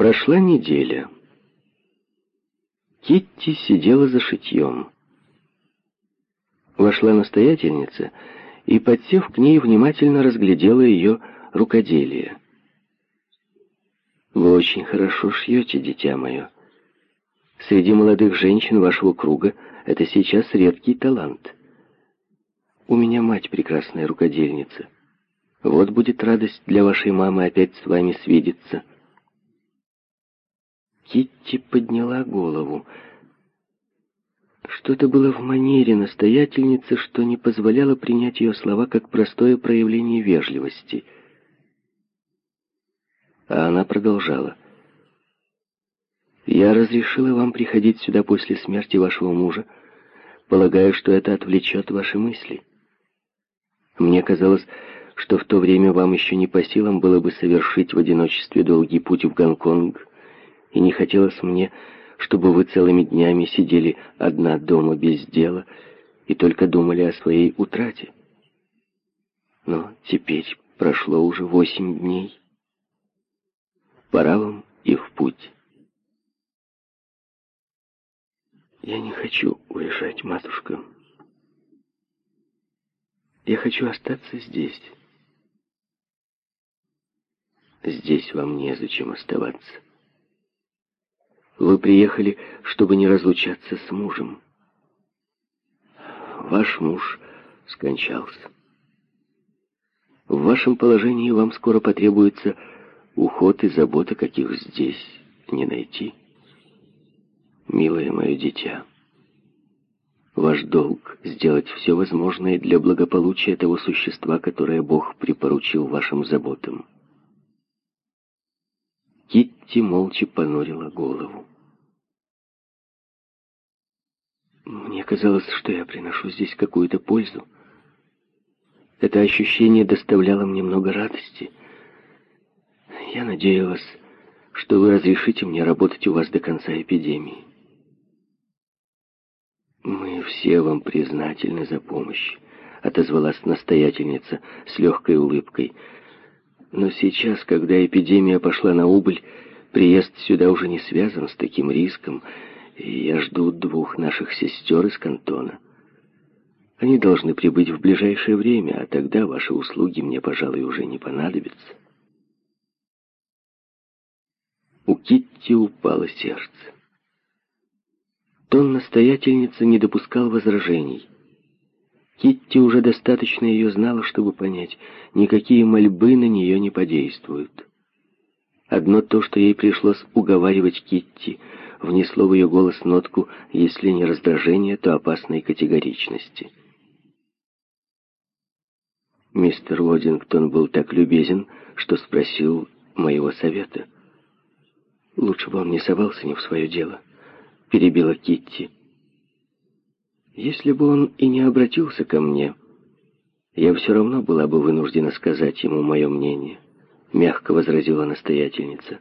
Прошла неделя. Китти сидела за шитьем. Вошла настоятельница и, подсев к ней, внимательно разглядела ее рукоделие. «Вы очень хорошо шьете, дитя мое. Среди молодых женщин вашего круга это сейчас редкий талант. У меня мать прекрасная рукодельница. Вот будет радость для вашей мамы опять с вами свидеться». Китти подняла голову. Что-то было в манере настоятельницы, что не позволяло принять ее слова как простое проявление вежливости. А она продолжала. «Я разрешила вам приходить сюда после смерти вашего мужа, полагая, что это отвлечет ваши мысли. Мне казалось, что в то время вам еще не по силам было бы совершить в одиночестве долгий путь в Гонконг, и не хотелось мне, чтобы вы целыми днями сидели одна дома без дела и только думали о своей утрате. Но теперь прошло уже восемь дней. Пора вам и в путь. Я не хочу уезжать, матушка. Я хочу остаться здесь. Здесь вам незачем оставаться. Вы приехали, чтобы не разлучаться с мужем. Ваш муж скончался. В вашем положении вам скоро потребуется уход и забота, каких здесь не найти. Милое мое дитя, ваш долг сделать все возможное для благополучия того существа, которое Бог припоручил вашим заботам. Китти молча понурила голову. Мне казалось, что я приношу здесь какую-то пользу. Это ощущение доставляло мне много радости. Я надеялась, что вы разрешите мне работать у вас до конца эпидемии. Мы все вам признательны за помощь, отозвалась настоятельница с легкой улыбкой. Но сейчас, когда эпидемия пошла на убыль, приезд сюда уже не связан с таким риском, я жду двух наших сестер из кантона. Они должны прибыть в ближайшее время, а тогда ваши услуги мне, пожалуй, уже не понадобятся. У Китти упало сердце. Тон настоятельницы не допускал возражений. Китти уже достаточно ее знала, чтобы понять, никакие мольбы на нее не подействуют. Одно то, что ей пришлось уговаривать Китти – внесло в ее голос нотку, если не раздражения, то опасной категоричности. Мистер Уодингтон был так любезен, что спросил моего совета. «Лучше бы он не совался не в свое дело», — перебила Китти. «Если бы он и не обратился ко мне, я все равно была бы вынуждена сказать ему мое мнение», — мягко возразила настоятельница.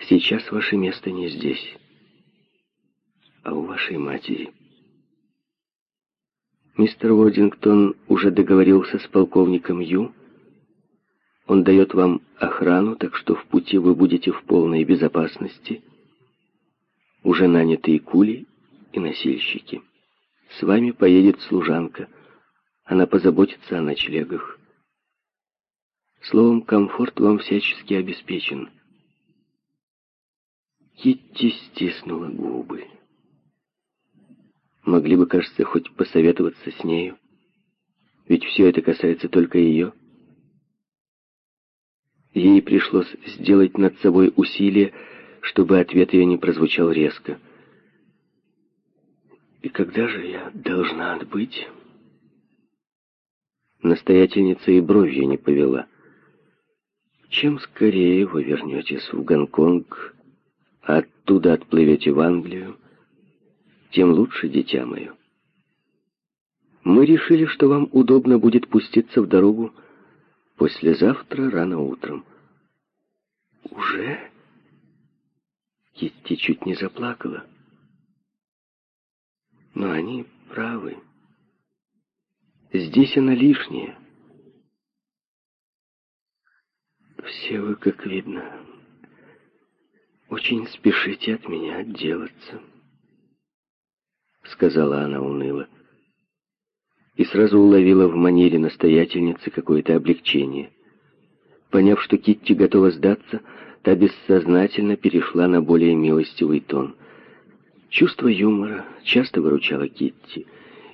Сейчас ваше место не здесь, а у вашей матери. Мистер Уодингтон уже договорился с полковником Ю. Он дает вам охрану, так что в пути вы будете в полной безопасности. Уже нанятые кули и носильщики. С вами поедет служанка. Она позаботится о ночлегах. Словом, комфорт вам всячески обеспечен. Китти стиснула губы. Могли бы, кажется, хоть посоветоваться с нею. Ведь все это касается только ее. Ей пришлось сделать над собой усилие, чтобы ответ ее не прозвучал резко. «И когда же я должна отбыть?» Настоятельница и бровью не повела. «Чем скорее вы вернетесь в Гонконг, оттуда отплывете в Англию, тем лучше, дитя мое. Мы решили, что вам удобно будет пуститься в дорогу послезавтра рано утром. Уже? Китти чуть не заплакала. Но они правы. Здесь она лишняя. Все вы, как видно, очень спешите от меня отделаться», — сказала она уныло. И сразу уловила в манере настоятельницы какое-то облегчение. Поняв, что Китти готова сдаться, та бессознательно перешла на более милостивый тон. Чувство юмора часто выручало Китти,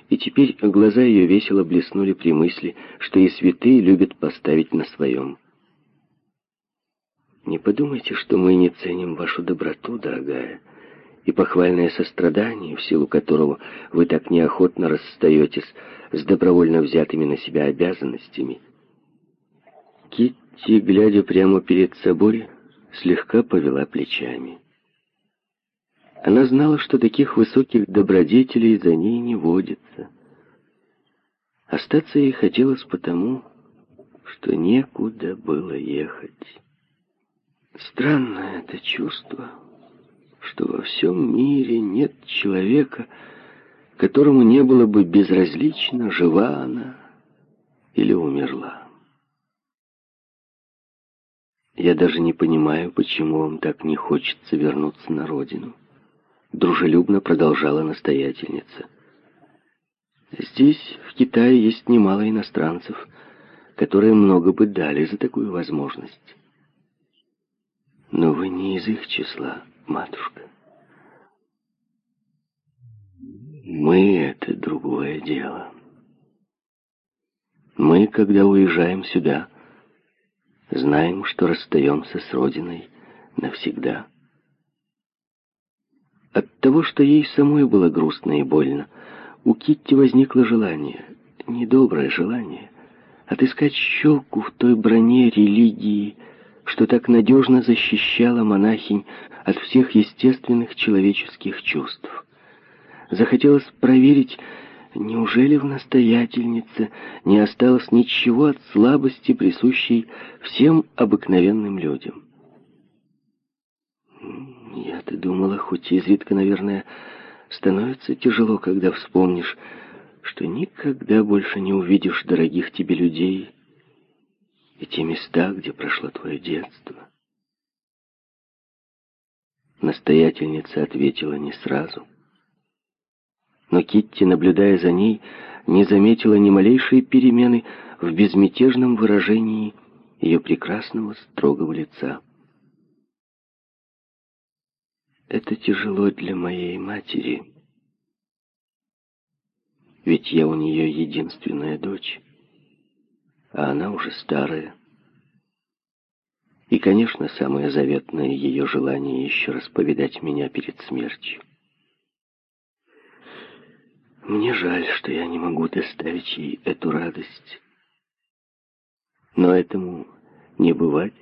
и теперь глаза ее весело блеснули при мысли, что и святые любят поставить на своем. Не подумайте, что мы не ценим вашу доброту, дорогая, и похвальное сострадание, в силу которого вы так неохотно расстаетесь с добровольно взятыми на себя обязанностями. Китти, глядя прямо перед собой, слегка повела плечами. Она знала, что таких высоких добродетелей за ней не водится. Остаться ей хотелось потому, что некуда было ехать. Странное это чувство, что во всем мире нет человека, которому не было бы безразлично, жива она или умерла. Я даже не понимаю, почему вам так не хочется вернуться на родину. Дружелюбно продолжала настоятельница. Здесь, в Китае, есть немало иностранцев, которые много бы дали за такую возможность. Но вы не из их числа, матушка. Мы — это другое дело. Мы, когда уезжаем сюда, знаем, что расстаемся с Родиной навсегда. От того, что ей самой было грустно и больно, у Китти возникло желание, недоброе желание, отыскать щелку в той броне религии, что так надежно защищала монахинь от всех естественных человеческих чувств. Захотелось проверить, неужели в настоятельнице не осталось ничего от слабости, присущей всем обыкновенным людям. Я-то думала, хоть изредка, наверное, становится тяжело, когда вспомнишь, что никогда больше не увидишь дорогих тебе людей, и те места, где прошло твое детство. Настоятельница ответила не сразу. Но Китти, наблюдая за ней, не заметила ни малейшей перемены в безмятежном выражении ее прекрасного строгого лица. Это тяжело для моей матери, ведь я у нее единственная дочь а она уже старая. И, конечно, самое заветное ее желание еще раз повидать меня перед смертью. Мне жаль, что я не могу доставить ей эту радость. Но этому не бывать.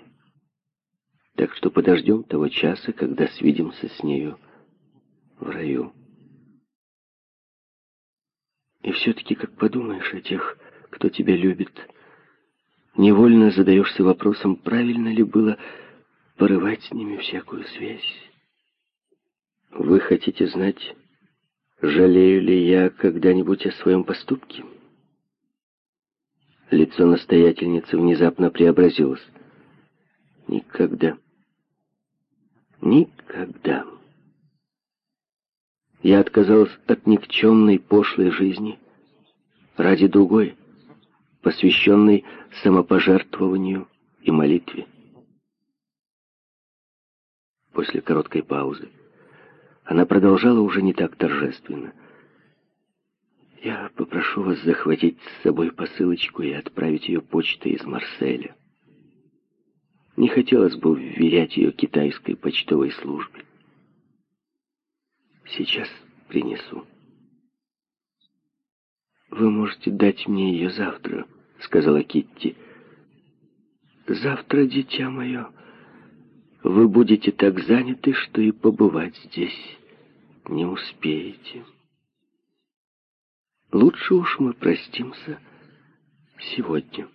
Так что подождем того часа, когда свидимся с нею в раю. И все-таки, как подумаешь о тех, кто тебя любит, невольно задаешься вопросом, правильно ли было порывать с ними всякую связь. Вы хотите знать, жалею ли я когда-нибудь о своем поступке? Лицо настоятельницы внезапно преобразилось. Никогда. Никогда. Я отказалась от никчемной пошлой жизни ради другой, посвященной самопожертвованию и молитве. После короткой паузы она продолжала уже не так торжественно. «Я попрошу вас захватить с собой посылочку и отправить ее почтой из Марселя. Не хотелось бы вверять ее китайской почтовой службе. Сейчас принесу». «Вы можете дать мне ее завтра», — сказала Китти. «Завтра, дитя мое, вы будете так заняты, что и побывать здесь не успеете. Лучше уж мы простимся сегодня».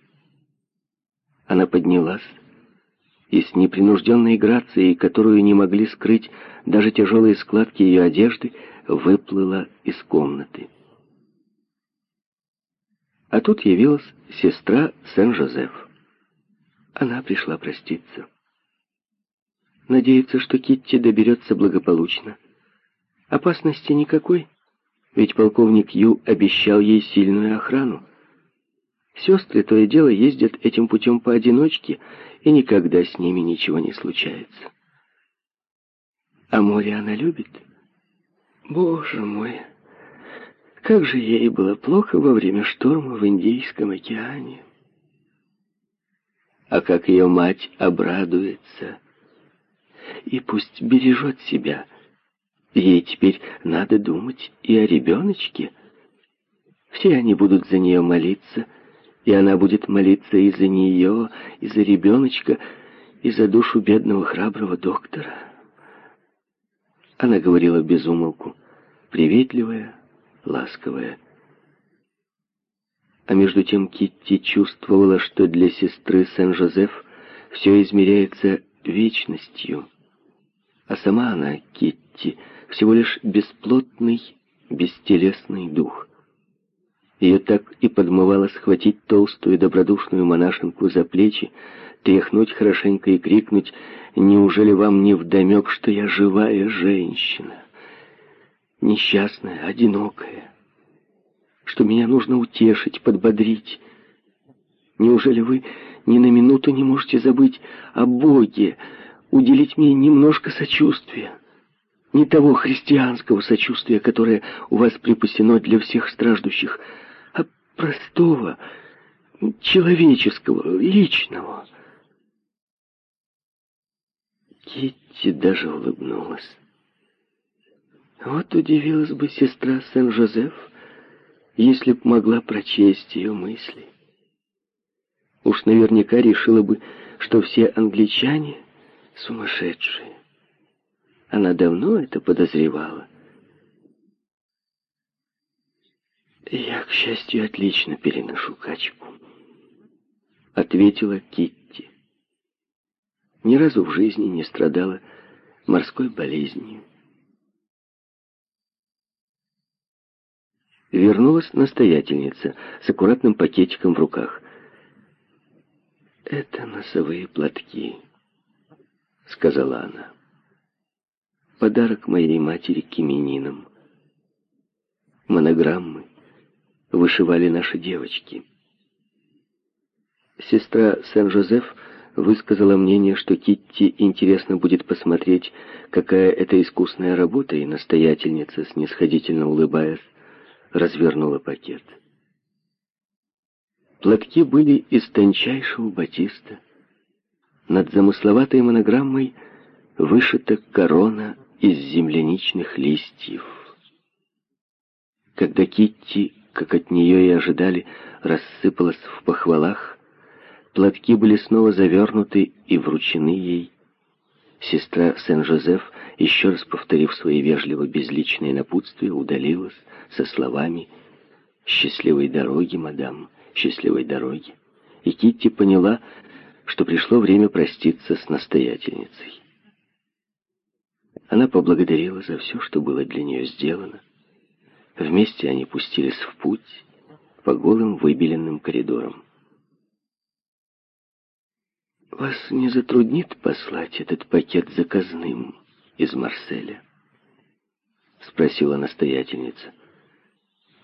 Она поднялась и с непринужденной грацией, которую не могли скрыть даже тяжелые складки ее одежды, выплыла из комнаты. А тут явилась сестра Сен-Жозеф. Она пришла проститься. надеется, что Китти доберется благополучно. Опасности никакой, ведь полковник Ю обещал ей сильную охрану. Сестры то и дело ездят этим путем поодиночке, и никогда с ними ничего не случается. А море она любит? Боже мой, как же ей было плохо во время шторма в Индийском океане. А как ее мать обрадуется. И пусть бережет себя. Ей теперь надо думать и о ребеночке. Все они будут за нее молиться, и она будет молиться и за нее, и за ребеночка, и за душу бедного храброго доктора. Она говорила без умолку, приветливая, ласковая. А между тем Китти чувствовала, что для сестры Сен-Жозеф все измеряется вечностью. А сама она, Китти, всего лишь бесплотный, бестелесный дух. Ее так и подмывало схватить толстую добродушную монашенку за плечи, тряхнуть хорошенько и крикнуть «Неужели вам не вдомек, что я живая женщина? Несчастная, одинокая, что меня нужно утешить, подбодрить? Неужели вы ни на минуту не можете забыть о Боге, уделить мне немножко сочувствия?» Не того христианского сочувствия, которое у вас припасено для всех страждущих, а простого, человеческого, личного. Китти даже улыбнулась. Вот удивилась бы сестра Сен-Жозеф, если б могла прочесть ее мысли. Уж наверняка решила бы, что все англичане сумасшедшие. Она давно это подозревала. «Я, к счастью, отлично переношу качку», — ответила Китти ни разу в жизни не страдала морской болезнью. Вернулась настоятельница с аккуратным пакетиком в руках. «Это носовые платки», — сказала она. «Подарок моей матери к именинам. Монограммы вышивали наши девочки». Сестра Сен-Жозеф высказала мнение, что Китти интересно будет посмотреть, какая это искусная работа, и настоятельница, снисходительно улыбаясь, развернула пакет. Платки были из тончайшего батиста. Над замысловатой монограммой вышита корона из земляничных листьев. Когда Китти, как от нее и ожидали, рассыпалась в похвалах, Платки были снова завернуты и вручены ей. Сестра Сен-Жозеф, еще раз повторив свои вежливо безличные напутствия, удалилась со словами «Счастливой дороги, мадам, счастливой дороги». И Китти поняла, что пришло время проститься с настоятельницей. Она поблагодарила за все, что было для нее сделано. Вместе они пустились в путь по голым выбеленным коридорам. «Вас не затруднит послать этот пакет заказным из Марселя?» — спросила настоятельница.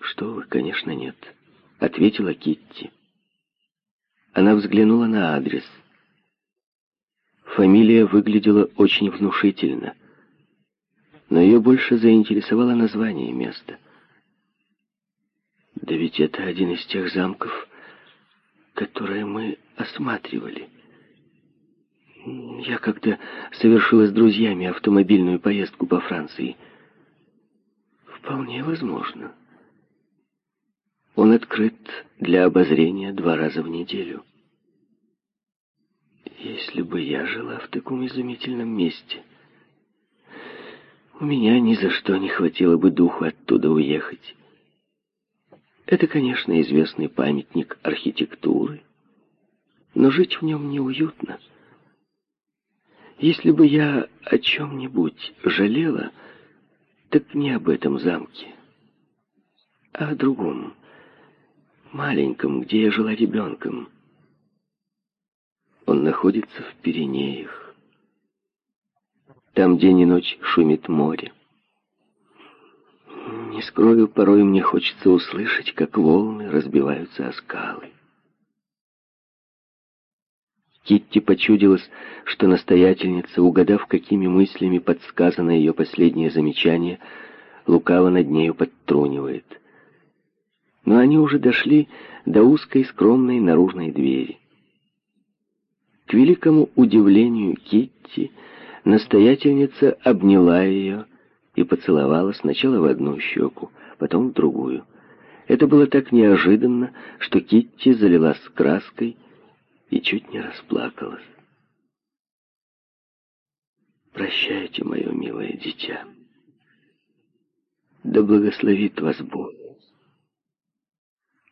«Что вы, конечно, нет», — ответила Китти. Она взглянула на адрес. Фамилия выглядела очень внушительно, но ее больше заинтересовало название места. «Да ведь это один из тех замков, которые мы осматривали». Я как-то совершила с друзьями автомобильную поездку по Франции. Вполне возможно. Он открыт для обозрения два раза в неделю. Если бы я жила в таком изумительном месте, у меня ни за что не хватило бы духу оттуда уехать. Это, конечно, известный памятник архитектуры, но жить в нем неуютно. Если бы я о чем-нибудь жалела, так не об этом замке, а о другом, маленьком, где я жила ребенком. Он находится в Пиренеях. Там день и ночь шумит море. Не скрою, порой мне хочется услышать, как волны разбиваются о скалы. Китти почудилась, что настоятельница, угадав, какими мыслями подсказано ее последнее замечание, лукаво над нею подтрунивает. Но они уже дошли до узкой скромной наружной двери. К великому удивлению Китти, настоятельница обняла ее и поцеловала сначала в одну щеку, потом в другую. Это было так неожиданно, что Китти залилась краской и чуть не расплакалась. «Прощайте, мое милое дитя. Да благословит вас Бог».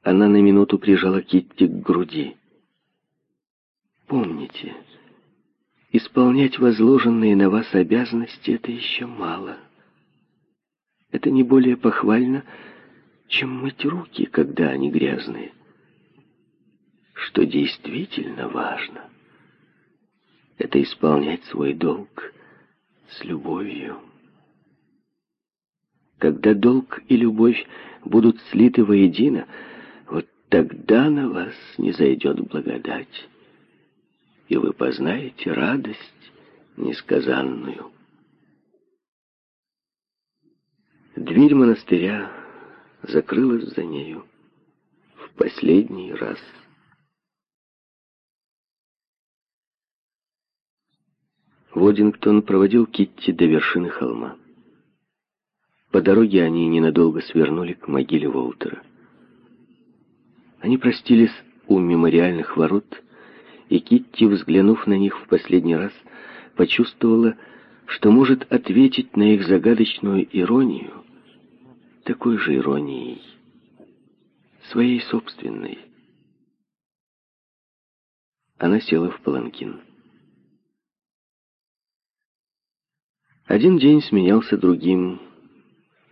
Она на минуту прижала Китти к груди. «Помните, исполнять возложенные на вас обязанности — это еще мало. Это не более похвально, чем мыть руки, когда они грязные что действительно важно, это исполнять свой долг с любовью. Когда долг и любовь будут слиты воедино, вот тогда на вас не зайдет благодать, и вы познаете радость несказанную. Дверь монастыря закрылась за нею в последний раз. Водингтон проводил Китти до вершины холма. По дороге они ненадолго свернули к могиле Волтера. Они простились у мемориальных ворот, и Китти, взглянув на них в последний раз, почувствовала, что может ответить на их загадочную иронию такой же иронией, своей собственной. Она села в паланкин. Один день сменялся другим.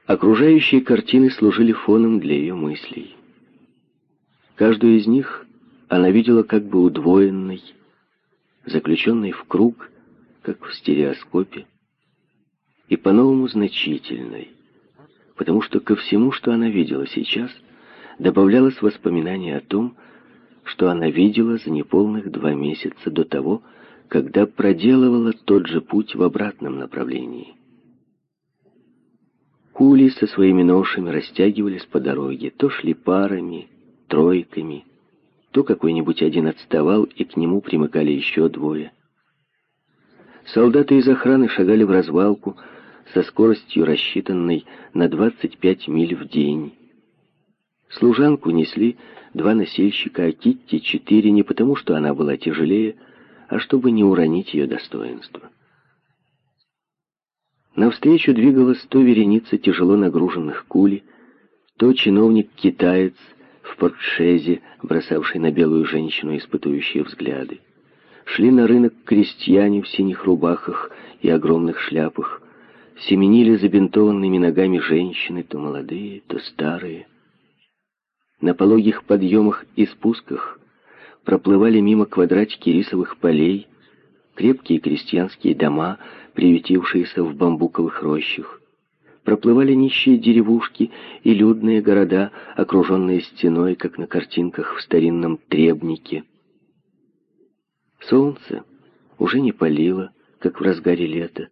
Окружающие картины служили фоном для ее мыслей. Каждую из них она видела как бы удвоенной, заключенной в круг, как в стереоскопе, и по-новому значительной, потому что ко всему, что она видела сейчас, добавлялось воспоминание о том, что она видела за неполных два месяца до того, когда проделывала тот же путь в обратном направлении. Кули со своими ношами растягивались по дороге, то шли парами, тройками, то какой-нибудь один отставал, и к нему примыкали еще двое. Солдаты из охраны шагали в развалку со скоростью, рассчитанной на 25 миль в день. Служанку несли два носильщика, а Китти четыре, не потому что она была тяжелее, а чтобы не уронить ее достоинство. Навстречу двигалась то вереница тяжело нагруженных кули, то чиновник-китаец в портшезе, бросавший на белую женщину испытующие взгляды. Шли на рынок крестьяне в синих рубахах и огромных шляпах, семенили забинтованными ногами женщины, то молодые, то старые. На пологих подъемах и спусках проплывали мимо квадратики рисовых полей, крепкие крестьянские дома, приютившиеся в бамбуковых рощах. Проплывали нищие деревушки и людные города, окруженные стеной, как на картинках в старинном требнике. Солнце уже не палило, как в разгаре лета.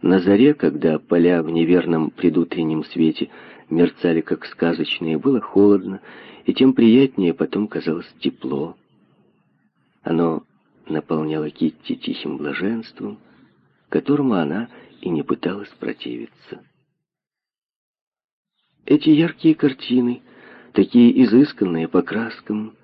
На заре, когда поля в неверном предутреннем свете мерцали, как сказочные, было холодно, и тем приятнее потом казалось тепло. Оно наполняло Китти тихим блаженством, которому она и не пыталась противиться. Эти яркие картины, такие изысканные по краскам,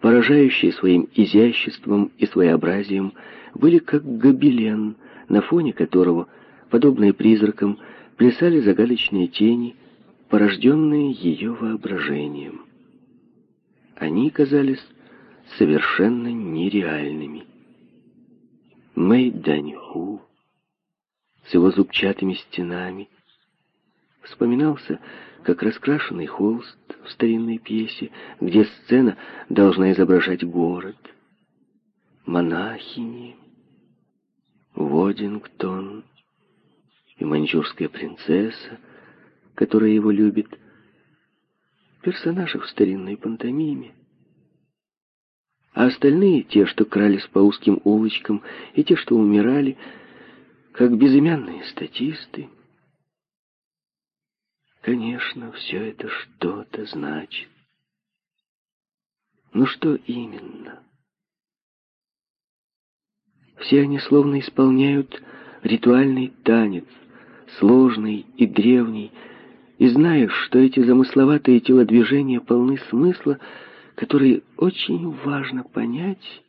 поражающие своим изяществом и своеобразием, были как гобелен, на фоне которого, подобные призракам, плясали загадочные тени, порожденные ее воображением. Они казались совершенно нереальными. Мэй Даньху с его зубчатыми стенами вспоминался, как раскрашенный холст в старинной пьесе, где сцена должна изображать город, монахини, Водингтон — и маньчжурская принцесса, которая его любит, персонажи в старинной пантомиме. А остальные, те, что крались по узким улочкам, и те, что умирали, как безымянные статисты. Конечно, все это что-то значит. Но что именно? Все они словно исполняют ритуальный танец, сложный и древний, и знаешь, что эти замысловатые телодвижения полны смысла, который очень важно понять,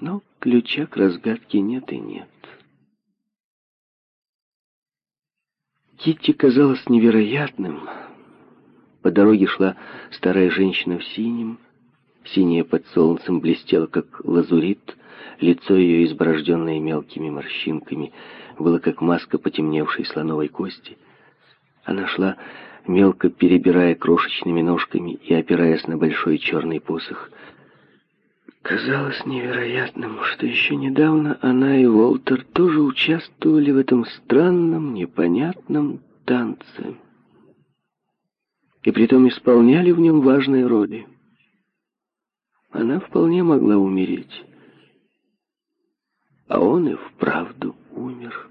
но ключа к разгадке нет и нет. Китти казалось невероятным. По дороге шла старая женщина в синем, синее под солнцем блестело, как лазурит, лицо ее, изборожденное мелкими морщинками, было как маска потемневшей слоновой кости. Она шла, мелко перебирая крошечными ножками и опираясь на большой черный посох. Казалось невероятным, что еще недавно она и Уолтер тоже участвовали в этом странном, непонятном танце. И притом исполняли в нем важные роли. Она вполне могла умереть. А он и вправду умер.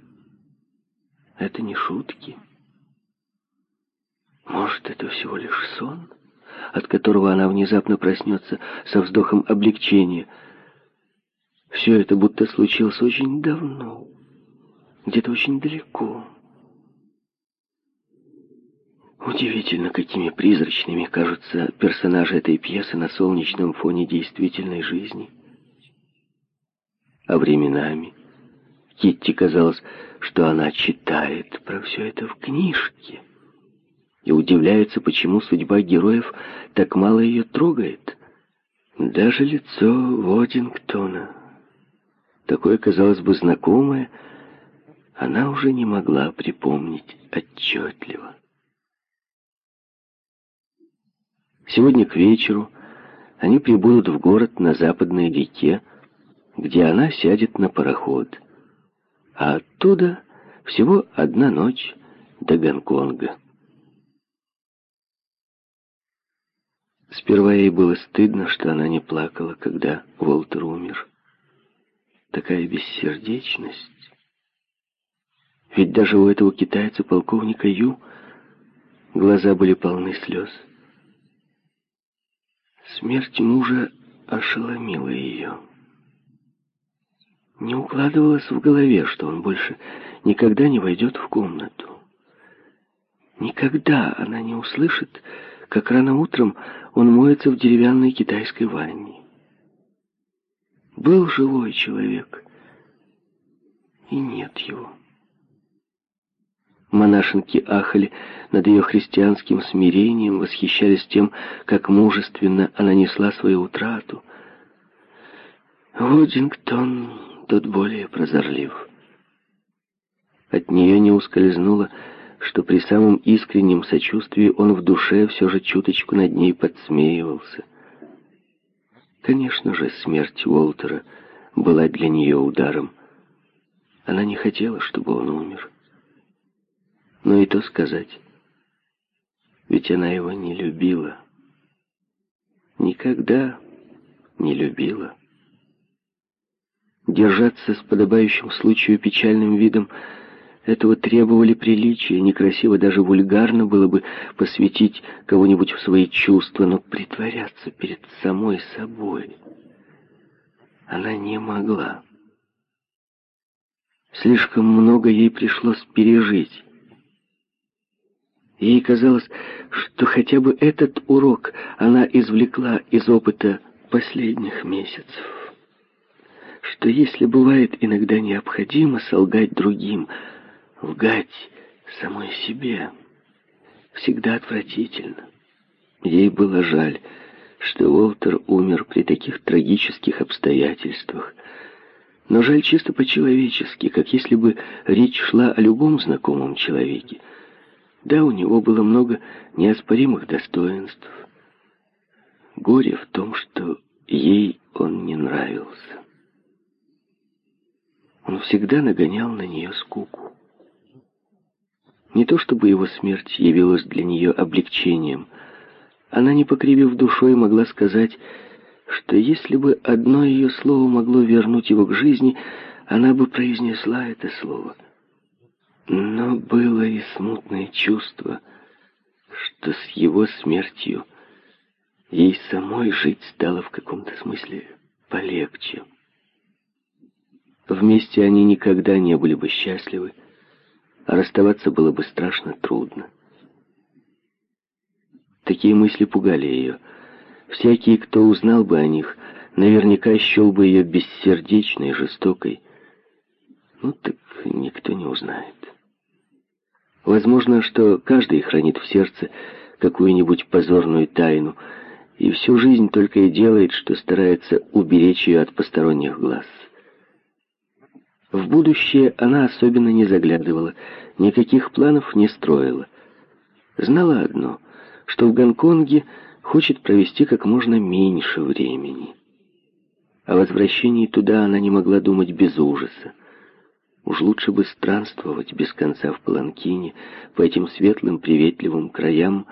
Это не шутки. Может, это всего лишь сон, от которого она внезапно проснется со вздохом облегчения. Все это будто случилось очень давно, где-то очень далеко. Удивительно, какими призрачными кажутся персонажи этой пьесы на солнечном фоне действительной жизни. А временами Китти казалось, что она читает про все это в книжке и удивляется, почему судьба героев так мало ее трогает. Даже лицо Водингтона, такое, казалось бы, знакомое, она уже не могла припомнить отчетливо. Сегодня к вечеру они прибудут в город на западной реке, где она сядет на пароход, а оттуда всего одна ночь до Гонконга. Сперва ей было стыдно, что она не плакала, когда Волтер умер. Такая бессердечность. Ведь даже у этого китайца-полковника Ю глаза были полны слез. Смерть мужа ошеломила ее. Не укладывалось в голове, что он больше никогда не войдет в комнату. Никогда она не услышит, как рано утром он моется в деревянной китайской ванне. Был живой человек, и нет его. Монашенки ахали над ее христианским смирением, восхищались тем, как мужественно она несла свою утрату. Водингтон тот более прозорлив. От нее не ускользнуло, что при самом искреннем сочувствии он в душе все же чуточку над ней подсмеивался. Конечно же, смерть Уолтера была для нее ударом. Она не хотела, чтобы он умер. Но и то сказать, ведь она его не любила. Никогда не любила. Держаться с подобающим случаю печальным видом – этого требовали приличия, некрасиво, даже вульгарно было бы посвятить кого-нибудь в свои чувства, но притворяться перед самой собой она не могла. Слишком много ей пришлось пережить. Ей казалось, что хотя бы этот урок она извлекла из опыта последних месяцев. Что если бывает иногда необходимо солгать другим – Лгать самой себе всегда отвратительно. Ей было жаль, что Уолтер умер при таких трагических обстоятельствах. Но жаль чисто по-человечески, как если бы речь шла о любом знакомом человеке. Да, у него было много неоспоримых достоинств. Горе в том, что ей он не нравился. Он всегда нагонял на нее скуку. Не то чтобы его смерть явилась для нее облегчением. Она, не покривив душой, могла сказать, что если бы одно ее слово могло вернуть его к жизни, она бы произнесла это слово. Но было и смутное чувство, что с его смертью ей самой жить стало в каком-то смысле полегче. Вместе они никогда не были бы счастливы, а расставаться было бы страшно трудно. Такие мысли пугали ее. Всякий, кто узнал бы о них, наверняка счел бы ее бессердечной, жестокой. Ну так никто не узнает. Возможно, что каждый хранит в сердце какую-нибудь позорную тайну, и всю жизнь только и делает, что старается уберечь ее от посторонних глаз. В будущее она особенно не заглядывала, никаких планов не строила. Знала одно, что в Гонконге хочет провести как можно меньше времени. О возвращении туда она не могла думать без ужаса. Уж лучше бы странствовать без конца в Паланкине, по этим светлым, приветливым краям,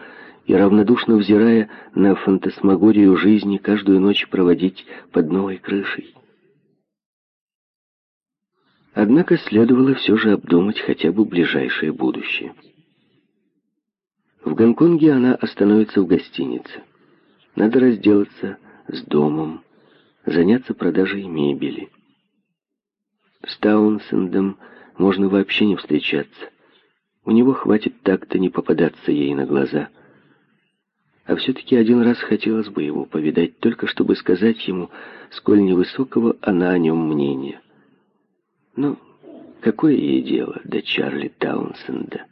и равнодушно взирая на фантасмагорию жизни, каждую ночь проводить под новой крышей. Однако следовало все же обдумать хотя бы ближайшее будущее. В Гонконге она остановится в гостинице. Надо разделаться с домом, заняться продажей мебели. С Таунсендом можно вообще не встречаться. У него хватит так-то не попадаться ей на глаза. А все-таки один раз хотелось бы его повидать, только чтобы сказать ему, сколь невысокого она о нем мнения. Ну, какое ей дело до Чарли Таунсенда?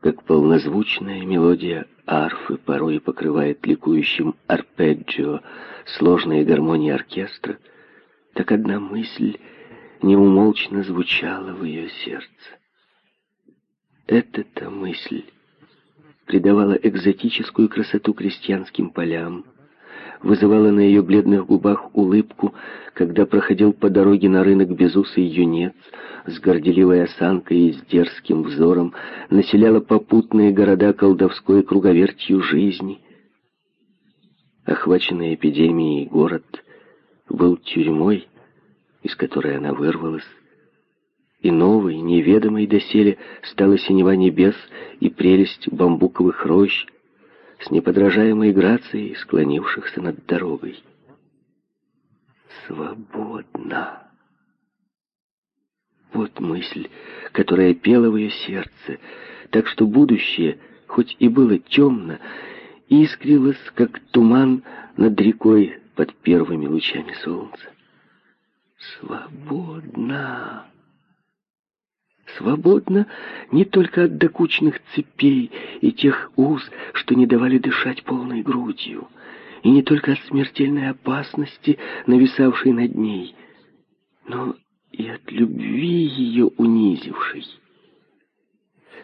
Как полнозвучная мелодия арфы порой покрывает ликующим арпеджио сложные гармонии оркестра, так одна мысль неумолчно звучала в ее сердце. Эта-то мысль придавала экзотическую красоту крестьянским полям, вызывала на ее бледных губах улыбку, когда проходил по дороге на рынок безусый юнец с горделивой осанкой и с дерзким взором, населяла попутные города колдовской круговертью жизни. Охваченный эпидемией город был тюрьмой, из которой она вырвалась, и новой, неведомой доселе стала синева небес и прелесть бамбуковых рощ, с неподражаемой грацией склонившихся над дорогой. Свободна. Вот мысль, которая пела в ее сердце, так что будущее, хоть и было темно, искрилось, как туман над рекой под первыми лучами солнца. Свободна свободна не только от докучных цепей и тех уз, что не давали дышать полной грудью, и не только от смертельной опасности, нависавшей над ней, но и от любви ее унизившей.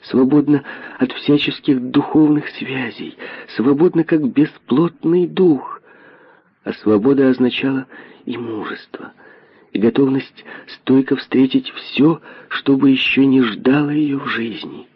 Свободна от всяческих духовных связей, свободна как бесплотный дух, а свобода означала и мужество — и готовность стойко встретить все, что бы еще не ждало ее в жизни.